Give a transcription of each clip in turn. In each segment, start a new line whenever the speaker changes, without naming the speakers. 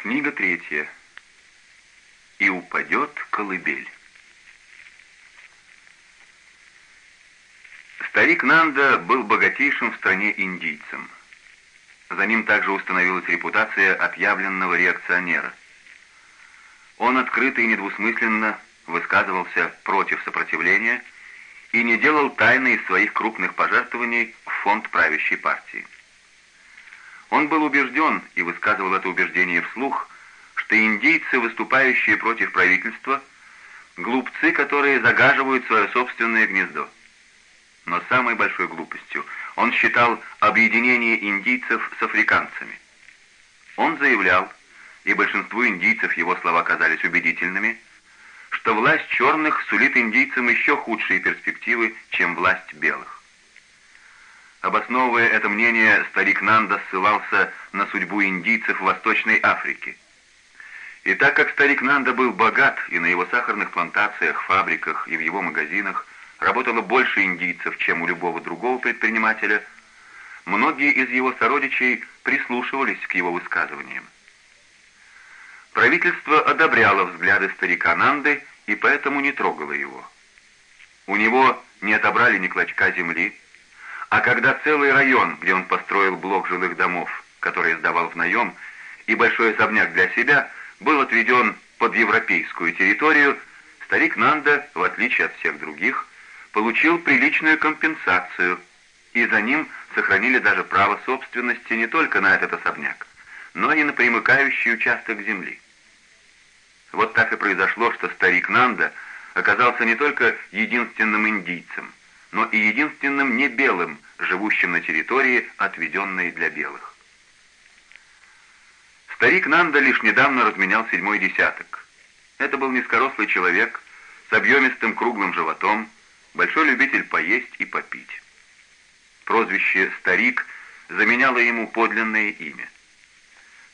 Книга третья. И упадет колыбель. Старик Нанда был богатейшим в стране индийцем. За ним также установилась репутация отъявленного реакционера. Он открыто и недвусмысленно высказывался против сопротивления и не делал тайны из своих крупных пожертвований в фонд правящей партии. Он был убежден и высказывал это убеждение вслух, что индейцы, выступающие против правительства, глупцы, которые загаживают свое собственное гнездо. Но самой большой глупостью он считал объединение индийцев с африканцами. Он заявлял, и большинству индийцев его слова казались убедительными, что власть черных сулит индийцам еще худшие перспективы, чем власть белых. Обосновывая это мнение, старик Нанда ссылался на судьбу индийцев в Восточной Африке. И так как старик Нанда был богат, и на его сахарных плантациях, фабриках и в его магазинах работало больше индийцев, чем у любого другого предпринимателя, многие из его сородичей прислушивались к его высказываниям. Правительство одобряло взгляды старика Нанды и поэтому не трогало его. У него не отобрали ни клочка земли, а когда целый район, где он построил блок жилых домов, который сдавал в наем, и большой особняк для себя, был отведен под европейскую территорию, старик Нанда, в отличие от всех других, получил приличную компенсацию, и за ним сохранили даже право собственности не только на этот особняк, но и на примыкающий участок земли. Вот так и произошло, что старик Нанда оказался не только единственным индийцем, но и единственным не белым, живущим на территории, отведенной для белых. Старик Нанда лишь недавно разменял седьмой десяток. Это был низкорослый человек с объемистым круглым животом, большой любитель поесть и попить. Прозвище «Старик» заменяло ему подлинное имя.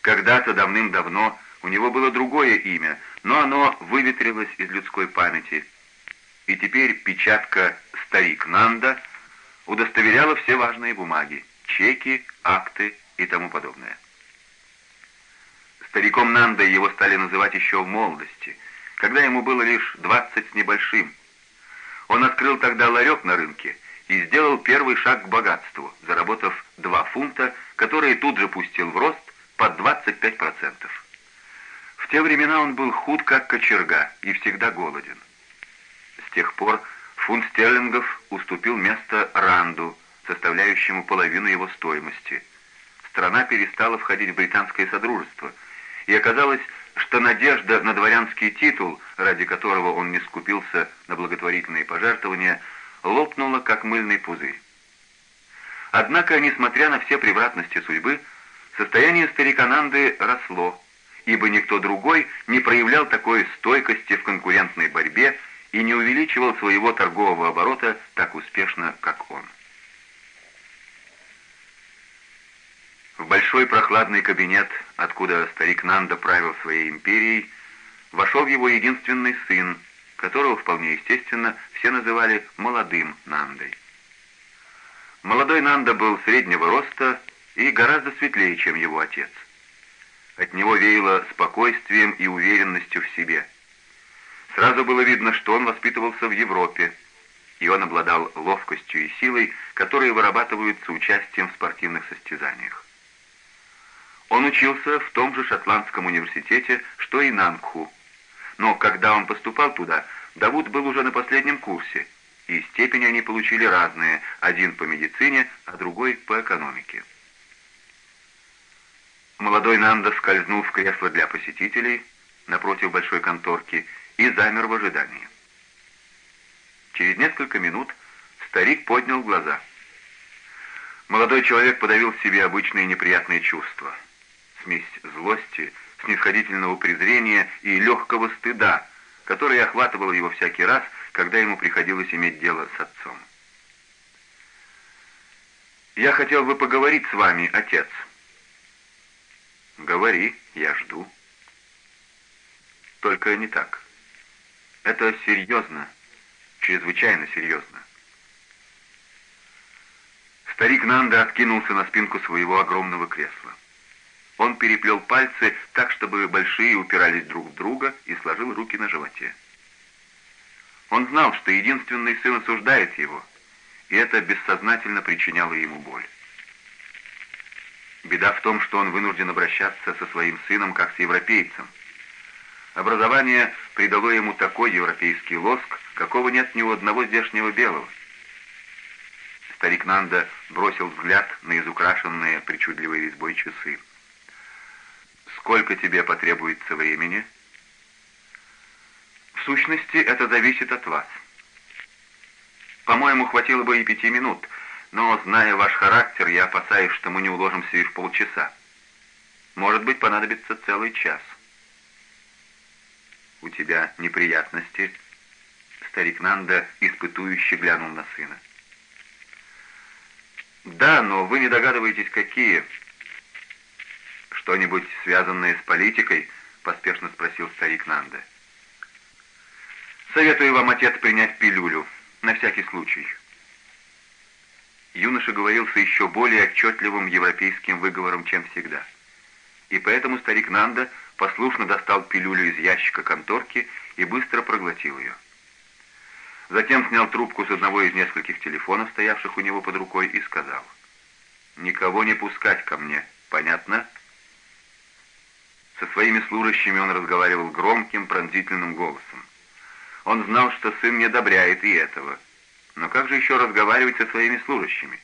Когда-то давным-давно у него было другое имя, но оно выветрилось из людской памяти, и теперь печатка «Старик Нанда» удостоверяла все важные бумаги, чеки, акты и тому подобное. Стариком Нанда его стали называть еще в молодости, когда ему было лишь двадцать с небольшим. Он открыл тогда ларек на рынке и сделал первый шаг к богатству, заработав два фунта, которые тут же пустил в рост под 25%. В те времена он был худ, как кочерга, и всегда голоден. С тех пор фунт стерлингов уступил место ранду, составляющему половину его стоимости. Страна перестала входить в британское содружество, и оказалось, что надежда на дворянский титул, ради которого он не скупился на благотворительные пожертвования, лопнула, как мыльный пузырь. Однако, несмотря на все превратности судьбы, состояние старика Нанды росло, ибо никто другой не проявлял такой стойкости в конкурентной борьбе и не увеличивал своего торгового оборота так успешно, как он. В большой прохладный кабинет, откуда старик Нанда правил своей империей, вошел его единственный сын, которого вполне естественно все называли молодым Нандой. Молодой Нанда был среднего роста и гораздо светлее, чем его отец. От него веяло спокойствием и уверенностью в себе. Сразу было видно, что он воспитывался в Европе, и он обладал ловкостью и силой, которые вырабатываются участием в спортивных состязаниях. Он учился в том же шотландском университете, что и Нангху. Но когда он поступал туда, Давуд был уже на последнем курсе, и степени они получили разные, один по медицине, а другой по экономике. Молодой Нанда скользнул в кресло для посетителей напротив большой конторки и замер в ожидании. Через несколько минут старик поднял глаза. Молодой человек подавил в себе обычные неприятные чувства. Смесь злости, снисходительного презрения и легкого стыда, который охватывал его всякий раз, когда ему приходилось иметь дело с отцом. «Я хотел бы поговорить с вами, отец», «Говори, я жду». «Только не так. Это серьезно, чрезвычайно серьезно». Старик Нанда откинулся на спинку своего огромного кресла. Он переплел пальцы так, чтобы большие упирались друг в друга, и сложил руки на животе. Он знал, что единственный сын осуждает его, и это бессознательно причиняло ему боль. Беда в том, что он вынужден обращаться со своим сыном как с европейцем. Образование придало ему такой европейский лоск, какого нет ни у одного здешнего белого. Старик Нанда бросил взгляд на изукрашенные причудливой резьбой часы. «Сколько тебе потребуется времени?» «В сущности, это зависит от вас. По-моему, хватило бы и пяти минут, но, зная ваш характер, я опасаюсь, что мы не уложимся и в полчаса. Может быть, понадобится целый час». «У тебя неприятности?» Старик Нанда испытующе глянул на сына. «Да, но вы не догадываетесь, какие...» «Что-нибудь связанное с политикой?» — поспешно спросил старик Нанда. «Советую вам, отец, принять пилюлю, на всякий случай». Юноша говорил с еще более отчетливым европейским выговором, чем всегда. И поэтому старик Нанда послушно достал пилюлю из ящика конторки и быстро проглотил ее. Затем снял трубку с одного из нескольких телефонов, стоявших у него под рукой, и сказал, «Никого не пускать ко мне, понятно?» Со своими служащими он разговаривал громким, пронзительным голосом. Он знал, что сын не одобряет и этого. Но как же еще разговаривать со своими служащими?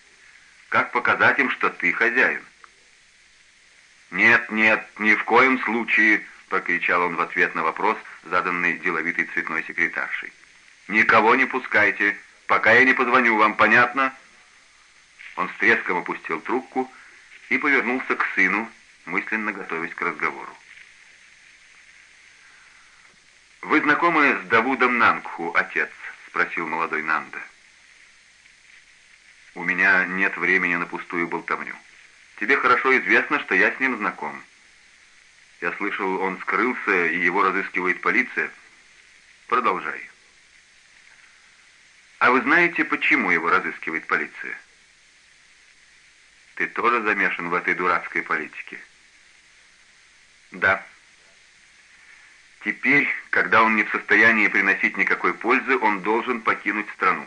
Как показать им, что ты хозяин? «Нет, нет, ни в коем случае!» — прокричал он в ответ на вопрос, заданный деловитой цветной секретаршей. «Никого не пускайте, пока я не позвоню вам, понятно?» Он с треском опустил трубку и повернулся к сыну, мысленно готовясь к разговору. «Вы знакомы с Давудом Нангху, отец?» — спросил молодой Нанда. «У меня нет времени на пустую болтовню. Тебе хорошо известно, что я с ним знаком. Я слышал, он скрылся, и его разыскивает полиция. Продолжай». А вы знаете, почему его разыскивает полиция? Ты тоже замешан в этой дурацкой политике? Да. Теперь, когда он не в состоянии приносить никакой пользы, он должен покинуть страну.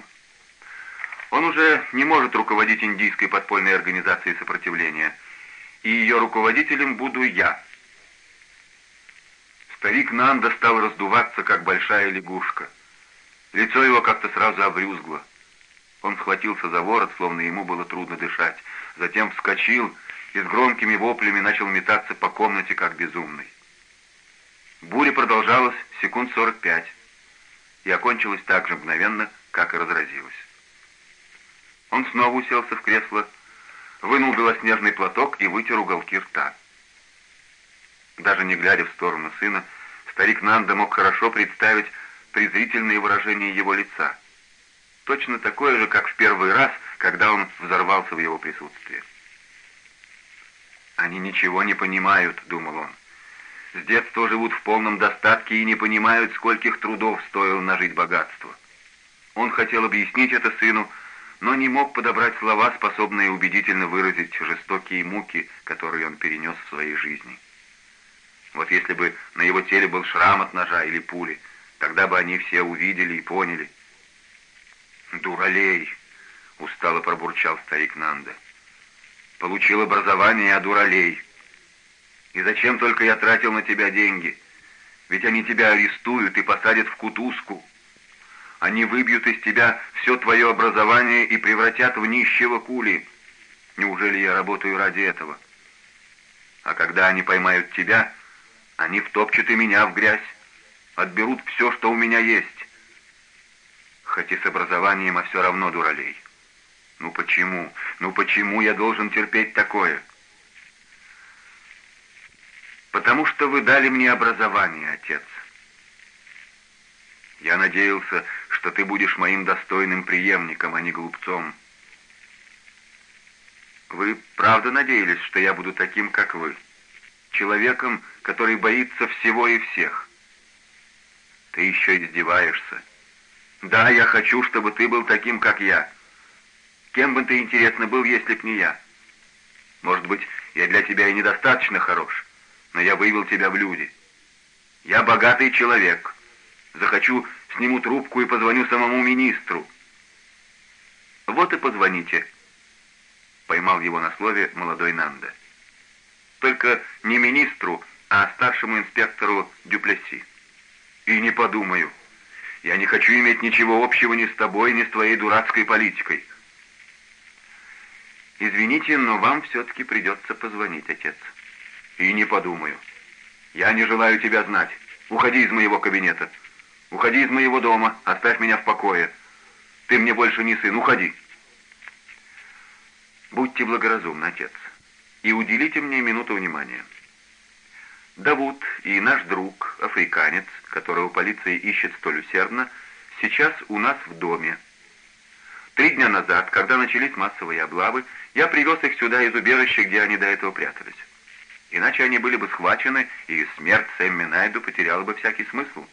Он уже не может руководить индийской подпольной организацией сопротивления, и ее руководителем буду я. Старик Нанда стал раздуваться, как большая лягушка. Лицо его как-то сразу обрюзгло. Он схватился за ворот, словно ему было трудно дышать. Затем вскочил и с громкими воплями начал метаться по комнате, как безумный. Буря продолжалась секунд сорок пять и окончилась так же мгновенно, как и разразилась. Он снова уселся в кресло, вынул белоснежный платок и вытер уголки рта. Даже не глядя в сторону сына, старик Нанда мог хорошо представить, презрительное выражение его лица. Точно такое же, как в первый раз, когда он взорвался в его присутствии. «Они ничего не понимают», — думал он. «С детства живут в полном достатке и не понимают, скольких трудов стоило нажить богатство». Он хотел объяснить это сыну, но не мог подобрать слова, способные убедительно выразить жестокие муки, которые он перенес в своей жизни. Вот если бы на его теле был шрам от ножа или пули — Тогда бы они все увидели и поняли. «Дуралей!» — устало пробурчал старик Нанда. «Получил образование, а дуралей! И зачем только я тратил на тебя деньги? Ведь они тебя арестуют и посадят в кутузку. Они выбьют из тебя все твое образование и превратят в нищего кули. Неужели я работаю ради этого? А когда они поймают тебя, они втопчут и меня в грязь отберут все, что у меня есть. Хоть и с образованием, а все равно дуралей. Ну почему? Ну почему я должен терпеть такое? Потому что вы дали мне образование, отец. Я надеялся, что ты будешь моим достойным преемником, а не глупцом. Вы правда надеялись, что я буду таким, как вы? Человеком, который боится всего и всех? Ты еще издеваешься. Да, я хочу, чтобы ты был таким, как я. Кем бы ты, интересно, был, если б не я? Может быть, Я для тебя и недостаточно хорош, но я вывел тебя в люди. Я богатый человек. Захочу, сниму трубку и позвоню самому министру. Вот и позвоните, поймал его на слове молодой Нанда. Только не министру, а старшему инспектору Дюплесси. И не подумаю. Я не хочу иметь ничего общего ни с тобой, ни с твоей дурацкой политикой. Извините, но вам все-таки придется позвонить, отец. И не подумаю. Я не желаю тебя знать. Уходи из моего кабинета. Уходи из моего дома. Оставь меня в покое. Ты мне больше не сын. Уходи. Будьте благоразумны, отец, и уделите мне минуту внимания. Давуд и наш друг, африканец, которого полиция ищет столь усердно, сейчас у нас в доме. Три дня назад, когда начались массовые облавы, я привез их сюда из убежища, где они до этого прятались. Иначе они были бы схвачены, и смерть Сэмми Найду потеряла бы всякий смысл.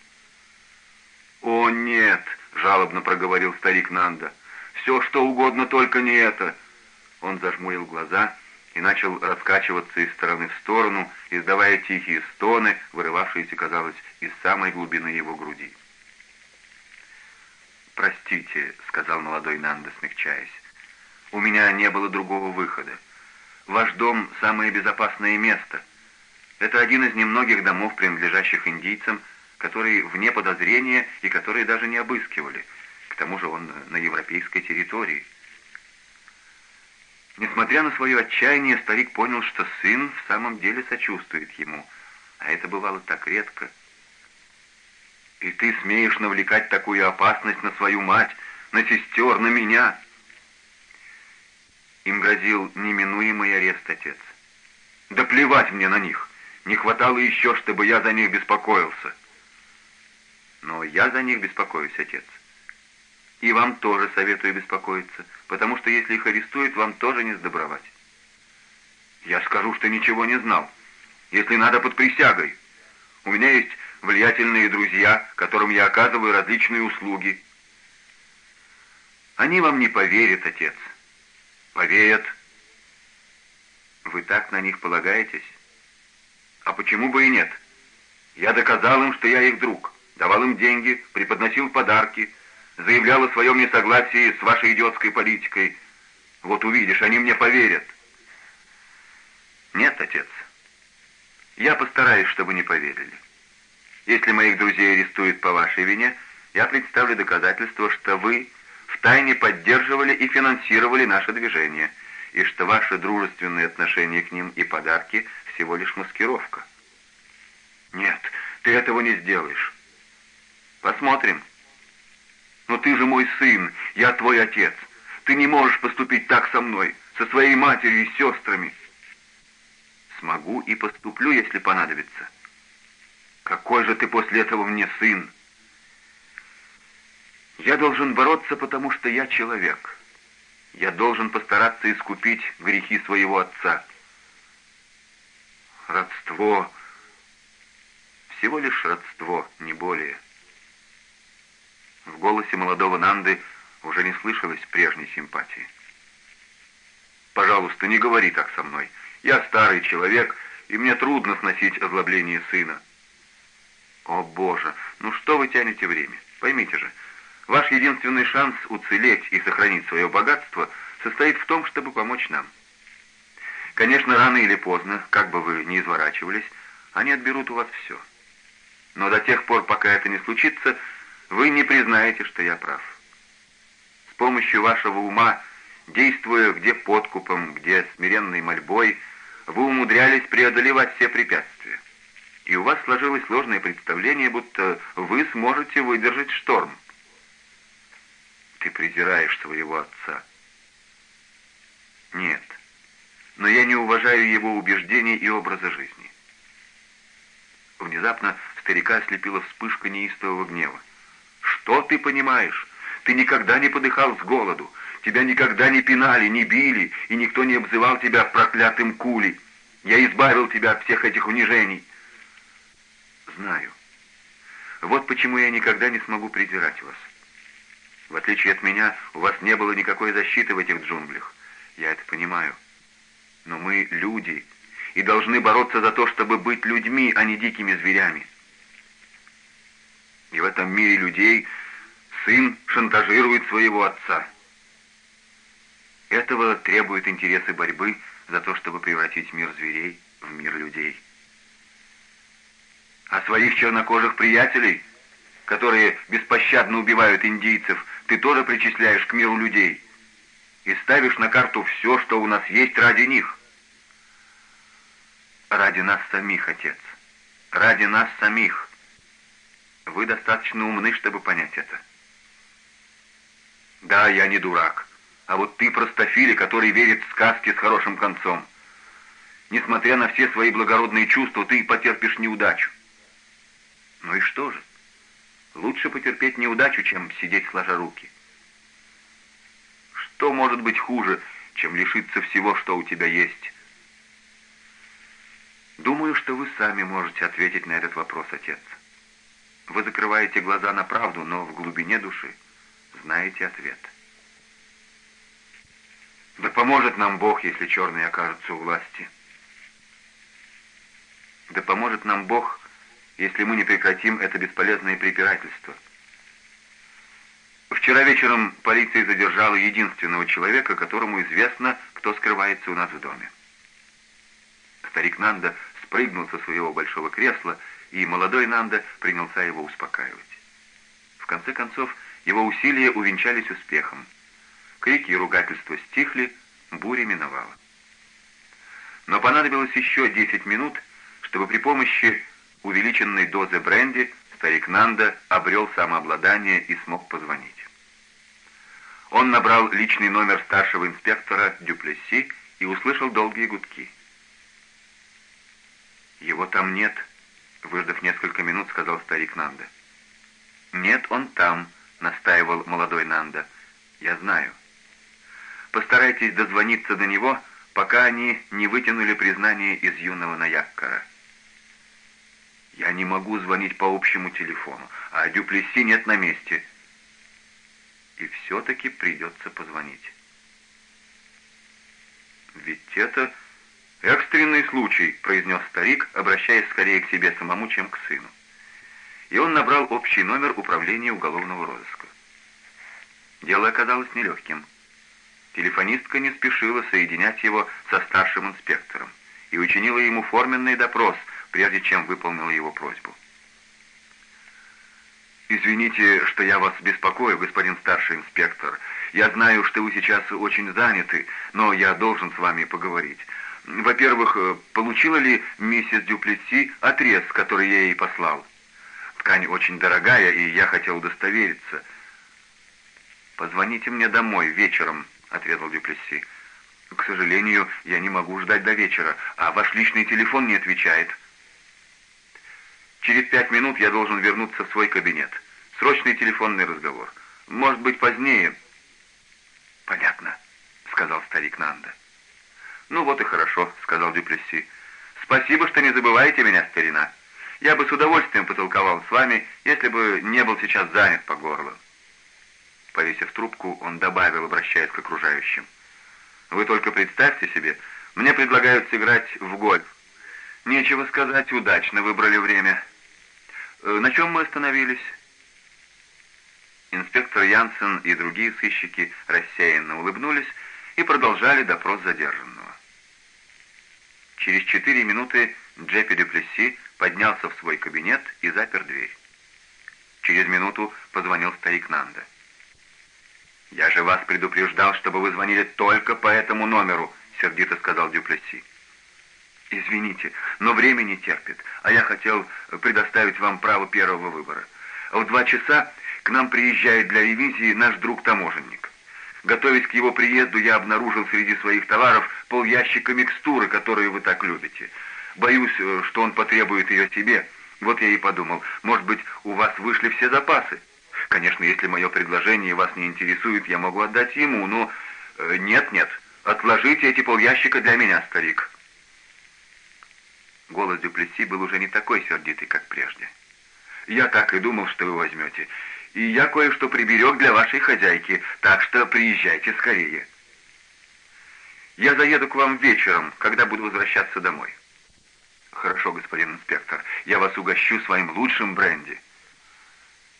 «О, нет!» — жалобно проговорил старик Нанда. «Все, что угодно, только не это!» Он зажмурил глаза и начал раскачиваться из стороны в сторону, издавая тихие стоны, вырывавшиеся, казалось, из самой глубины его груди. «Простите», — сказал молодой Нанда, смягчаясь, — «у меня не было другого выхода. Ваш дом — самое безопасное место. Это один из немногих домов, принадлежащих индийцам, которые вне подозрения и которые даже не обыскивали. К тому же он на европейской территории». Несмотря на свое отчаяние, старик понял, что сын в самом деле сочувствует ему, а это бывало так редко. «И ты смеешь навлекать такую опасность на свою мать, на сестер, на меня?» Им грозил неминуемый арест, отец. «Да плевать мне на них! Не хватало еще, чтобы я за них беспокоился!» «Но я за них беспокоюсь, отец. И вам тоже советую беспокоиться, потому что если их арестуют, вам тоже не сдобровать. Я скажу, что ничего не знал. Если надо, под присягой. У меня есть влиятельные друзья, которым я оказываю различные услуги. Они вам не поверят, отец. Поверят. Вы так на них полагаетесь? А почему бы и нет? Я доказал им, что я их друг. Давал им деньги, преподносил подарки, заявлял о своем несогласии с вашей идиотской политикой. Вот увидишь, они мне поверят. Нет, отец. Я постараюсь, чтобы не поверили. Если моих друзей арестуют по вашей вине, я представлю доказательство, что вы втайне поддерживали и финансировали наше движение, и что ваши дружественные отношения к ним и подарки всего лишь маскировка. Нет, ты этого не сделаешь. Посмотрим. Но ты же мой сын, я твой отец. Ты не можешь поступить так со мной, со своей матерью и сестрами. Смогу и поступлю, если понадобится. Какой же ты после этого мне сын? Я должен бороться, потому что я человек. Я должен постараться искупить грехи своего отца. Родство. Всего лишь родство, не более. В голосе молодого Нанды уже не слышалось прежней симпатии. «Пожалуйста, не говори так со мной. Я старый человек, и мне трудно сносить озлобление сына». «О, Боже, ну что вы тянете время? Поймите же, ваш единственный шанс уцелеть и сохранить свое богатство состоит в том, чтобы помочь нам. Конечно, рано или поздно, как бы вы ни изворачивались, они отберут у вас все. Но до тех пор, пока это не случится, вы не признаете, что я прав. С помощью вашего ума, действуя где подкупом, где смиренной мольбой, вы умудрялись преодолевать все препятствия. И у вас сложилось сложное представление, будто вы сможете выдержать шторм. Ты презираешь своего отца. Нет, но я не уважаю его убеждений и образа жизни. Внезапно старика ослепила вспышка неистового гнева. Что ты понимаешь? Ты никогда не подыхал с голоду. Тебя никогда не пинали, не били, и никто не обзывал тебя проклятым кули. Я избавил тебя от всех этих унижений. Знаю. Вот почему я никогда не смогу презирать вас. В отличие от меня, у вас не было никакой защиты в этих джунглях. Я это понимаю. Но мы люди и должны бороться за то, чтобы быть людьми, а не дикими зверями. И в этом мире людей сын шантажирует своего отца. Этого требуют интересы борьбы за то, чтобы превратить мир зверей в мир людей. А своих чернокожих приятелей, которые беспощадно убивают индийцев, ты тоже причисляешь к миру людей и ставишь на карту все, что у нас есть ради них. Ради нас самих, отец. Ради нас самих. Вы достаточно умны, чтобы понять это. Да, я не дурак. А вот ты простофили, который верит в сказки с хорошим концом. Несмотря на все свои благородные чувства, ты потерпишь неудачу. Ну и что же? Лучше потерпеть неудачу, чем сидеть сложа руки. Что может быть хуже, чем лишиться всего, что у тебя есть? Думаю, что вы сами можете ответить на этот вопрос, отец. Вы закрываете глаза на правду, но в глубине души знаете ответ. Да поможет нам Бог, если черные окажутся у власти. Да поможет нам Бог, если мы не прекратим это бесполезное препирательство. Вчера вечером полиция задержала единственного человека, которому известно, кто скрывается у нас в доме. Старик Нанда спрыгнул со своего большого кресла, и молодой Нанда принялся его успокаивать. В конце концов, его усилия увенчались успехом. Крики и ругательства стихли, буря миновала. Но понадобилось еще 10 минут, чтобы при помощи увеличенной дозы бренди старик Нанда обрел самообладание и смог позвонить. Он набрал личный номер старшего инспектора Дюплесси и услышал долгие гудки. «Его там нет», — выждав несколько минут, сказал старик Нанда. «Нет, он там», — настаивал молодой Нанда. «Я знаю. Постарайтесь дозвониться до него, пока они не вытянули признание из юного Наяккара». «Я не могу звонить по общему телефону, а Дюплесси нет на месте». «И все-таки придется позвонить». «Ведь это экстренный случай», — произнес старик, обращаясь скорее к себе самому, чем к сыну. И он набрал общий номер управления уголовного розыска. Дело оказалось нелегким. Телефонистка не спешила соединять его со старшим инспектором и учинила ему форменный допрос — прежде чем выполнила его просьбу. «Извините, что я вас беспокою, господин старший инспектор. Я знаю, что вы сейчас очень заняты, но я должен с вами поговорить. Во-первых, получила ли миссис Дюплеси отрез, который я ей послал? Ткань очень дорогая, и я хотел удостовериться». «Позвоните мне домой вечером», — отрезал Дюплеси. «К сожалению, я не могу ждать до вечера, а ваш личный телефон не отвечает». Через пять минут я должен вернуться в свой кабинет. Срочный телефонный разговор. Может быть, позднее. Понятно, сказал старик Нанда. Ну вот и хорошо, сказал Дюплесси. Спасибо, что не забываете меня, старина. Я бы с удовольствием потолковал с вами, если бы не был сейчас занят по горло. Повесив трубку, он добавил, обращаясь к окружающим. «Вы только представьте себе, мне предлагают сыграть в гольф. Нечего сказать, удачно выбрали время. Э, на чем мы остановились?» Инспектор Янсен и другие сыщики рассеянно улыбнулись и продолжали допрос задержанного. Через четыре минуты Джеппи Дюплесси поднялся в свой кабинет и запер дверь. Через минуту позвонил старик Нанда. «Я же вас предупреждал, чтобы вы звонили только по этому номеру», — сердито сказал Дюплесси. «Извините, но время не терпит, а я хотел предоставить вам право первого выбора. В два часа к нам приезжает для ревизии наш друг-таможенник. Готовясь к его приезду, я обнаружил среди своих товаров полящика микстуры, которую вы так любите. Боюсь, э, что он потребует ее себе. Вот я и подумал, может быть, у вас вышли все запасы? Конечно, если мое предложение вас не интересует, я могу отдать ему, но... Э, нет-нет, отложите эти полящика для меня, старик». Голос Дюплеси был уже не такой сердитый, как прежде. «Я так и думал, что вы возьмете. И я кое-что приберег для вашей хозяйки, так что приезжайте скорее». Я заеду к вам вечером, когда буду возвращаться домой». «Хорошо, господин инспектор, я вас угощу своим лучшим бренди».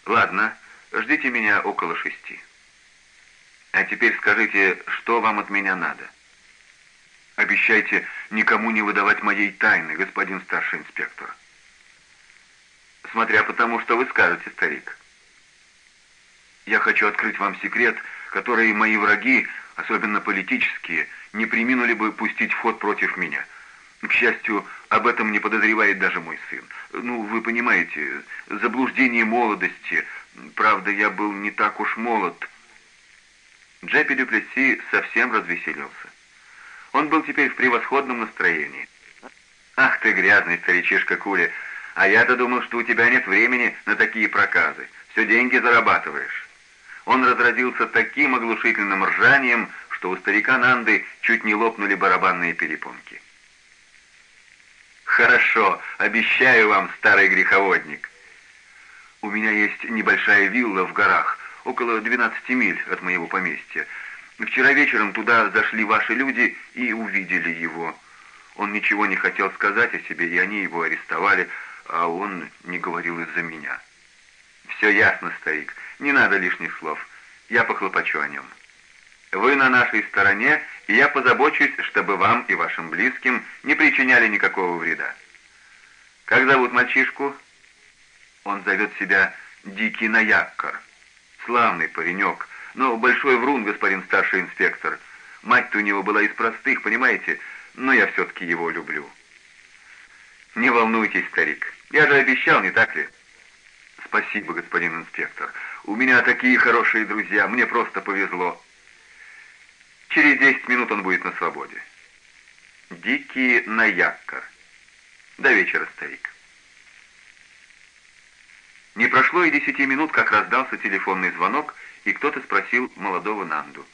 «Ладно, ждите меня около шести». «А теперь скажите, что вам от меня надо?» «Обещайте никому не выдавать моей тайны, господин старший инспектор». «Смотря по тому, что вы скажете, старик». «Я хочу открыть вам секрет, который мои враги, особенно политические, не приминули бы пустить в ход против меня». К счастью, об этом не подозревает даже мой сын. Ну, вы понимаете, заблуждение молодости. Правда, я был не так уж молод. Джеппи Дюплесси совсем развеселился. Он был теперь в превосходном настроении. «Ах ты, грязный старичишка Кули, а я-то думал, что у тебя нет времени на такие проказы. Все деньги зарабатываешь». Он разразился таким оглушительным ржанием, что у старика Нанды чуть не лопнули барабанные перепонки. «Хорошо, обещаю вам, старый греховодник. У меня есть небольшая вилла в горах, около 12 миль от моего поместья. Вчера вечером туда зашли ваши люди и увидели его. Он ничего не хотел сказать о себе, и они его арестовали, а он не говорил из-за меня. Все ясно, старик, не надо лишних слов. Я похлопочу о нем». Вы на нашей стороне, и я позабочусь, чтобы вам и вашим близким не причиняли никакого вреда. Как зовут мальчишку? Он зовет себя Дикий Наяккар. Славный паренек, но большой врун, господин старший инспектор. Мать-то у него была из простых, понимаете, но я все-таки его люблю. Не волнуйтесь, старик, я же обещал, не так ли? Спасибо, господин инспектор. У меня такие хорошие друзья, мне просто повезло. Через десять минут он будет на свободе. Дикий Наяккар. До вечера, старик. Не прошло и десяти минут, как раздался телефонный звонок, и кто-то спросил молодого Нанду.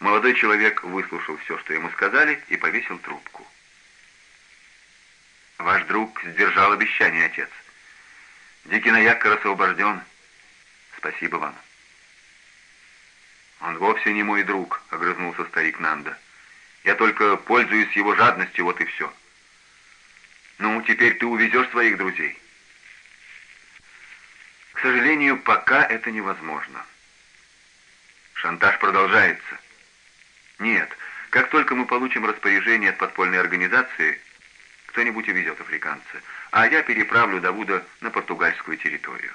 Молодой человек выслушал все, что ему сказали, и повесил трубку. «Ваш друг сдержал обещание, отец. Дикий Наяккар освобожден. Спасибо вам». «Он вовсе не мой друг», — огрызнулся старик Нанда. «Я только пользуюсь его жадностью, вот и все». «Ну, теперь ты увезешь своих друзей?» «К сожалению, пока это невозможно». «Шантаж продолжается». «Нет, как только мы получим распоряжение от подпольной организации, кто-нибудь увезет африканца, а я переправлю Давуда на португальскую территорию».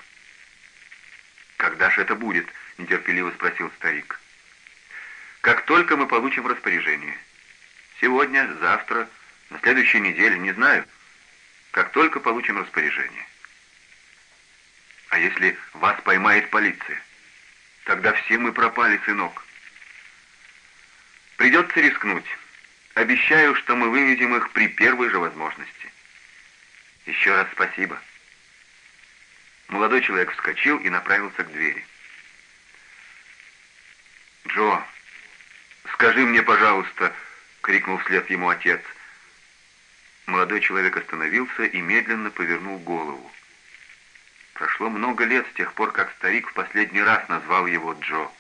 «Когда же это будет?» — нетерпеливо спросил старик. «Как только мы получим распоряжение. Сегодня, завтра, на следующей неделе, не знаю. Как только получим распоряжение». «А если вас поймает полиция? Тогда все мы пропали, сынок». «Придется рискнуть. Обещаю, что мы выведем их при первой же возможности». «Еще раз спасибо». Молодой человек вскочил и направился к двери. «Джо, скажи мне, пожалуйста!» — крикнул вслед ему отец. Молодой человек остановился и медленно повернул голову. Прошло много лет с тех пор, как старик в последний раз назвал его Джо.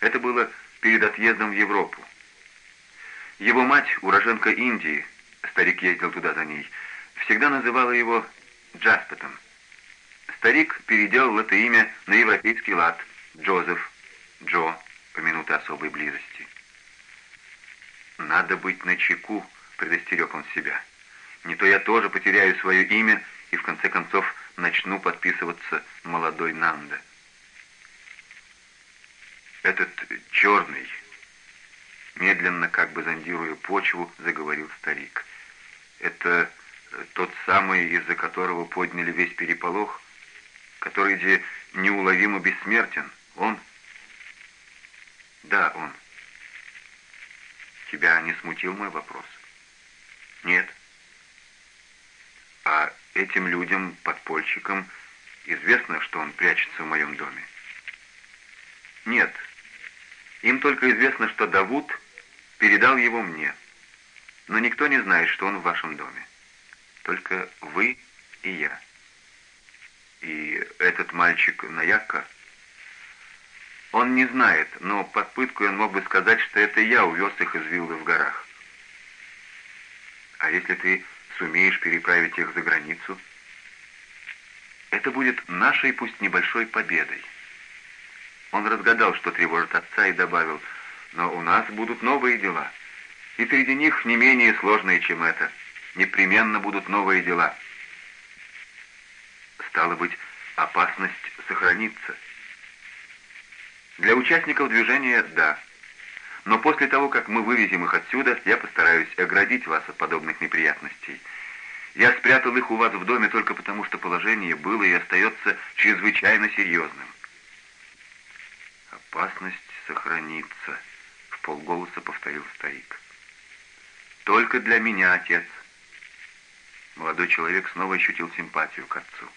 Это было перед отъездом в Европу. Его мать, уроженка Индии, старик ездил туда за ней, всегда называла его Джаспетом. Старик переделал это имя на европейский лад. Джозеф, Джо, по минуте особой близости. «Надо быть начеку», — предостерег он себя. «Не то я тоже потеряю свое имя и в конце концов начну подписываться молодой Нанда». «Этот черный», медленно, как бы зондируя почву, заговорил старик. «Это тот самый, из-за которого подняли весь переполох, который где неуловимо бессмертен. Он...» «Да, он». «Тебя не смутил мой вопрос?» «Нет». «А этим людям, подпольщикам, известно, что он прячется в моем доме?» «Нет. Им только известно, что Давуд передал его мне. Но никто не знает, что он в вашем доме. Только вы и я». «И этот мальчик Наякка?» Он не знает, но под пыткой он мог бы сказать, что это я увез их из виллы в горах. А если ты сумеешь переправить их за границу? Это будет нашей, пусть небольшой, победой. Он разгадал, что тревожит отца, и добавил, но у нас будут новые дела. И среди них не менее сложные, чем это. Непременно будут новые дела. Стало быть, опасность сохранится. Для участников движения – да. Но после того, как мы вывезем их отсюда, я постараюсь оградить вас от подобных неприятностей. Я спрятал их у вас в доме только потому, что положение было и остается чрезвычайно серьезным. Опасность сохранится, в полголоса повторил старик. Только для меня, отец. Молодой человек снова ощутил симпатию к отцу.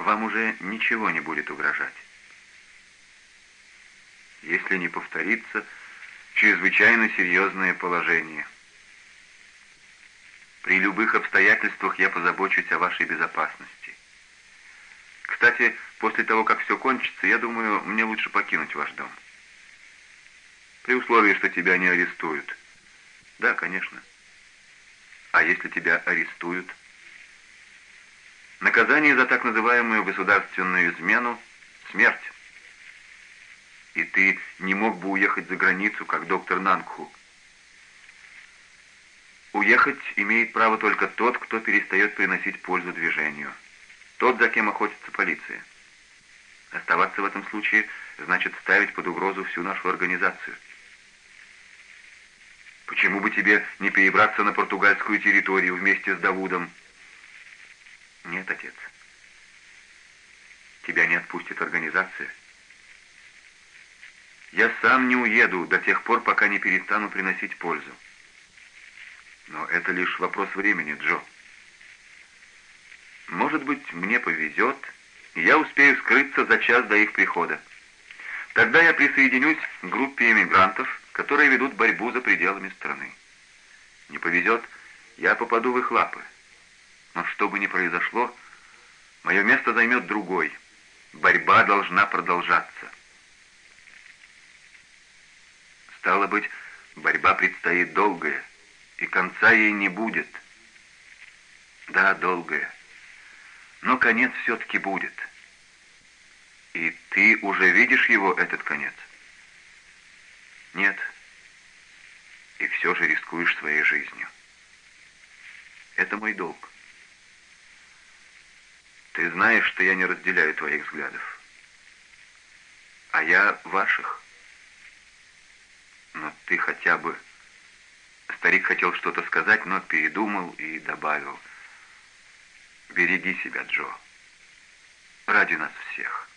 Вам уже ничего не будет угрожать. Если не повторится, чрезвычайно серьезное положение. При любых обстоятельствах я позабочусь о вашей безопасности. Кстати, после того, как все кончится, я думаю, мне лучше покинуть ваш дом. При условии, что тебя не арестуют. Да, конечно. А если тебя арестуют? Наказание за так называемую государственную измену — смерть. И ты не мог бы уехать за границу, как доктор Нангху. Уехать имеет право только тот, кто перестает приносить пользу движению. Тот, за кем охотится полиция. Оставаться в этом случае значит ставить под угрозу всю нашу организацию. Почему бы тебе не перебраться на португальскую территорию вместе с Давудом? Нет, отец. Тебя не отпустит организация. Я сам не уеду до тех пор, пока не перестану приносить пользу. Но это лишь вопрос времени, Джо. Может быть, мне повезет, и я успею скрыться за час до их прихода. Тогда я присоединюсь к группе эмигрантов, которые ведут борьбу за пределами страны. Не повезет, я попаду в их лапы. Но что бы ни произошло, мое место займет другой. Борьба должна продолжаться. Стало быть, борьба предстоит долгая, и конца ей не будет. Да, долгая. Но конец все-таки будет. И ты уже видишь его, этот конец? Нет. И все же рискуешь своей жизнью. Это мой долг. Ты знаешь, что я не разделяю твоих взглядов. А я ваших. Но ты хотя бы... Старик хотел что-то сказать, но передумал и добавил. «Береги себя, Джо. Ради нас всех».